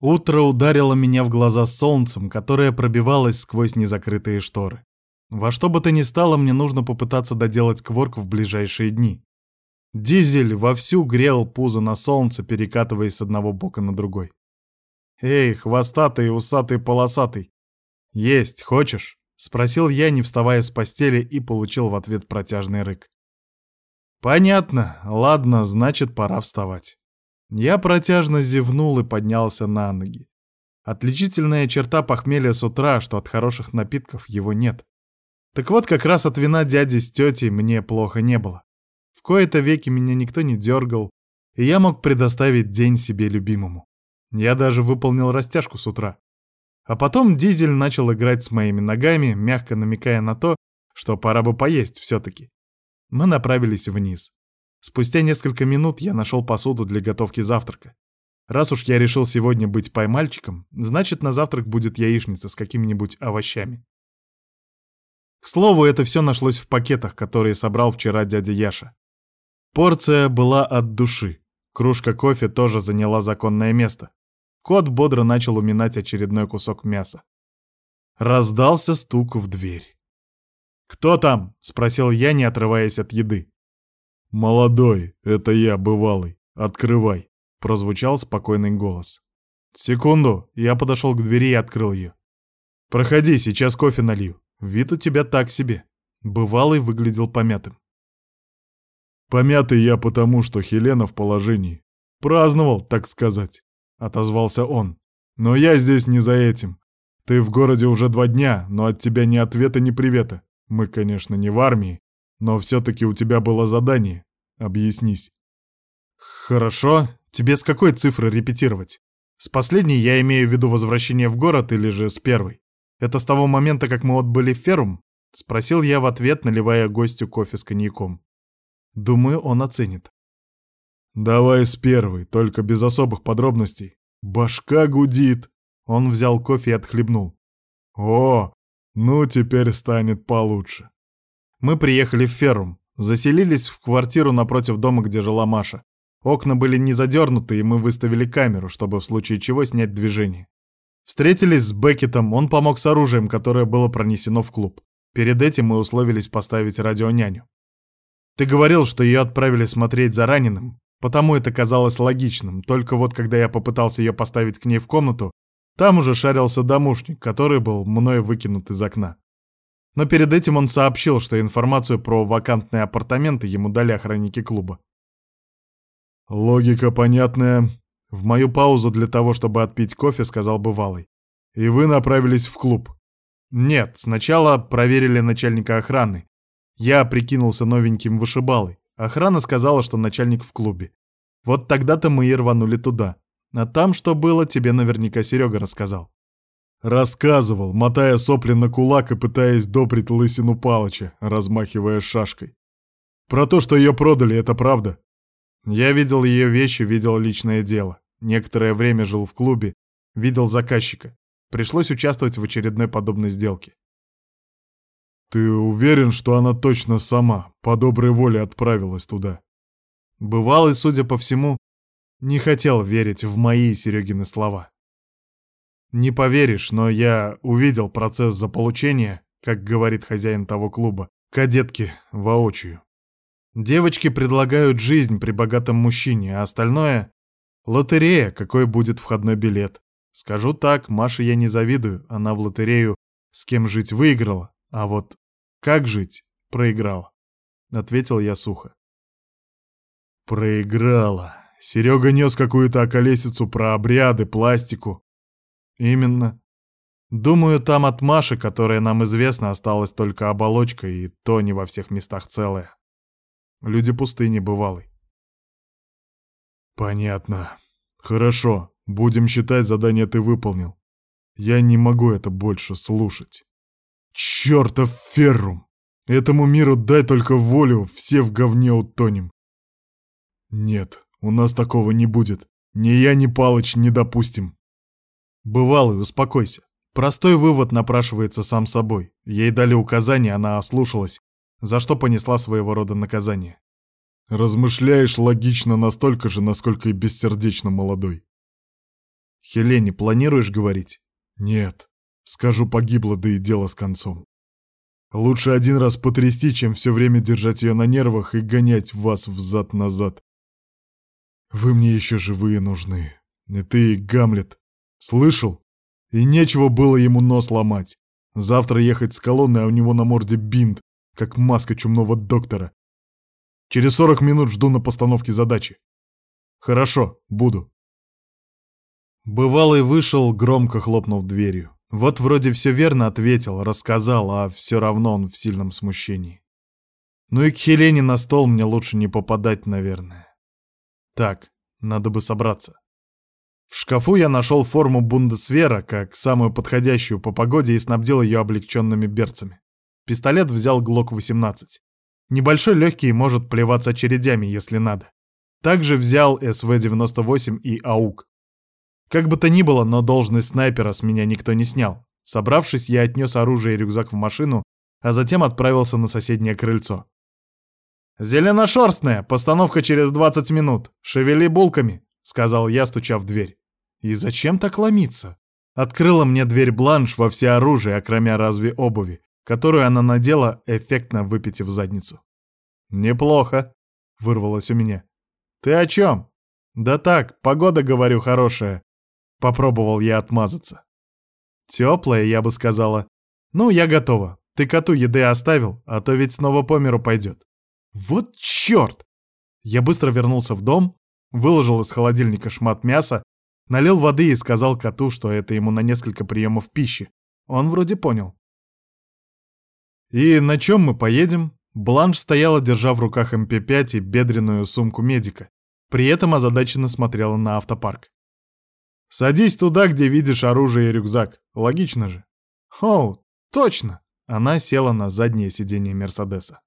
Утро ударило меня в глаза солнцем, которое пробивалось сквозь незакрытые шторы. Во что бы то ни стало, мне нужно попытаться доделать кворк в ближайшие дни. Дизель вовсю грел пузо на солнце, перекатываясь с одного бока на другой. «Эй, хвостатый, усатый, полосатый! Есть хочешь?» — спросил я, не вставая с постели, и получил в ответ протяжный рык. «Понятно. Ладно, значит, пора вставать». Я протяжно зевнул и поднялся на ноги. Отличительная черта похмелья с утра, что от хороших напитков его нет. Так вот, как раз от вина дяди с тетей мне плохо не было. В кои-то веки меня никто не дергал, и я мог предоставить день себе любимому. Я даже выполнил растяжку с утра. А потом дизель начал играть с моими ногами, мягко намекая на то, что пора бы поесть все-таки. Мы направились вниз. Спустя несколько минут я нашел посуду для готовки завтрака. Раз уж я решил сегодня быть поймальчиком, значит, на завтрак будет яичница с какими-нибудь овощами. К слову, это все нашлось в пакетах, которые собрал вчера дядя Яша. Порция была от души. Кружка кофе тоже заняла законное место. Кот бодро начал уминать очередной кусок мяса. Раздался стук в дверь. «Кто там?» — спросил я, не отрываясь от еды. «Молодой, это я, бывалый. Открывай», — прозвучал спокойный голос. «Секунду», — я подошел к двери и открыл ее. «Проходи, сейчас кофе налью. Вид у тебя так себе». Бывалый выглядел помятым. «Помятый я потому, что Хелена в положении. Праздновал, так сказать», — отозвался он. «Но я здесь не за этим. Ты в городе уже два дня, но от тебя ни ответа, ни привета. Мы, конечно, не в армии, но все-таки у тебя было задание. Объяснись. Хорошо. Тебе с какой цифры репетировать? С последней я имею в виду возвращение в город или же с первой? Это с того момента, как мы отбыли Ферум? Спросил я в ответ, наливая гостю кофе с коньяком. Думаю, он оценит. Давай с первой, только без особых подробностей. Башка гудит. Он взял кофе и отхлебнул. О, ну теперь станет получше. Мы приехали в Феррум, заселились в квартиру напротив дома, где жила Маша. Окна были не задернуты, и мы выставили камеру, чтобы в случае чего снять движение. Встретились с Беккетом, он помог с оружием, которое было пронесено в клуб. Перед этим мы условились поставить радионяню. Ты говорил, что ее отправили смотреть за раненым, потому это казалось логичным, только вот когда я попытался ее поставить к ней в комнату, там уже шарился домушник, который был мной выкинут из окна. Но перед этим он сообщил, что информацию про вакантные апартаменты ему дали охранники клуба. «Логика понятная. В мою паузу для того, чтобы отпить кофе, сказал бывалый. И вы направились в клуб?» «Нет, сначала проверили начальника охраны. Я прикинулся новеньким вышибалой. Охрана сказала, что начальник в клубе. Вот тогда-то мы и рванули туда. А там что было, тебе наверняка Серега рассказал. Рассказывал, мотая сопли на кулак и пытаясь доприть лысину Палыча, размахивая шашкой. Про то, что ее продали, это правда. Я видел ее вещи, видел личное дело. Некоторое время жил в клубе, видел заказчика. Пришлось участвовать в очередной подобной сделке. Ты уверен, что она точно сама, по доброй воле отправилась туда? Бывалый, судя по всему, не хотел верить в мои Серегины слова. Не поверишь, но я увидел процесс заполучения, как говорит хозяин того клуба, кадетки воочию. Девочки предлагают жизнь при богатом мужчине, а остальное — лотерея, какой будет входной билет. Скажу так, Маше я не завидую, она в лотерею с кем жить выиграла, а вот как жить проиграла. Ответил я сухо. Проиграла. Серега нес какую-то околесицу про обряды, пластику. Именно. Думаю, там от Маши, которая нам известна, осталась только оболочка, и то не во всех местах целая. Люди пустыни бывалый. Понятно. Хорошо, будем считать, задание ты выполнил. Я не могу это больше слушать. Чёртов феррум! Этому миру дай только волю, все в говне утонем. Нет, у нас такого не будет. Ни я, ни Палыч не допустим. Бывалый, успокойся. Простой вывод напрашивается сам собой. Ей дали указание, она ослушалась, за что понесла своего рода наказание. Размышляешь логично настолько же, насколько и бессердечно молодой. Хелене планируешь говорить? Нет. Скажу, погибла, да и дело с концом. Лучше один раз потрясти, чем все время держать ее на нервах и гонять вас взад-назад. Вы мне еще живые нужны. И ты, Гамлет, слышал? И нечего было ему нос ломать. Завтра ехать с колонны, а у него на морде бинт, как маска чумного доктора. Через сорок минут жду на постановке задачи. Хорошо, буду. Бывалый вышел, громко хлопнув дверью. Вот вроде все верно ответил, рассказал, а все равно он в сильном смущении. Ну и к Хелене на стол мне лучше не попадать, наверное. Так, надо бы собраться. В шкафу я нашел форму Бундесвера как самую подходящую по погоде и снабдил ее облегченными берцами. Пистолет взял ГЛОК-18. Небольшой легкий может плеваться очередями, если надо. Также взял СВ-98 и АУК. Как бы то ни было, но должность снайпера с меня никто не снял. Собравшись, я отнес оружие и рюкзак в машину, а затем отправился на соседнее крыльцо. «Зеленошерстная, постановка через 20 минут. Шевели булками», — сказал я, стуча в дверь. «И зачем так ломиться?» Открыла мне дверь бланш во все оружие, окромя разве обуви, которую она надела, эффектно выпитив задницу. «Неплохо», — вырвалось у меня. «Ты о чем?» «Да так, погода, говорю, хорошая. Попробовал я отмазаться. Теплая, я бы сказала. Ну, я готова. Ты коту еды оставил, а то ведь снова по миру пойдет. Вот черт! Я быстро вернулся в дом, выложил из холодильника шмат мяса, налил воды и сказал коту, что это ему на несколько приемов пищи. Он вроде понял. «И на чем мы поедем?» Бланш стояла, держа в руках МП-5 и бедренную сумку медика. При этом озадаченно смотрела на автопарк. Садись туда, где видишь оружие и рюкзак. Логично же. О, точно. Она села на заднее сиденье Мерседеса.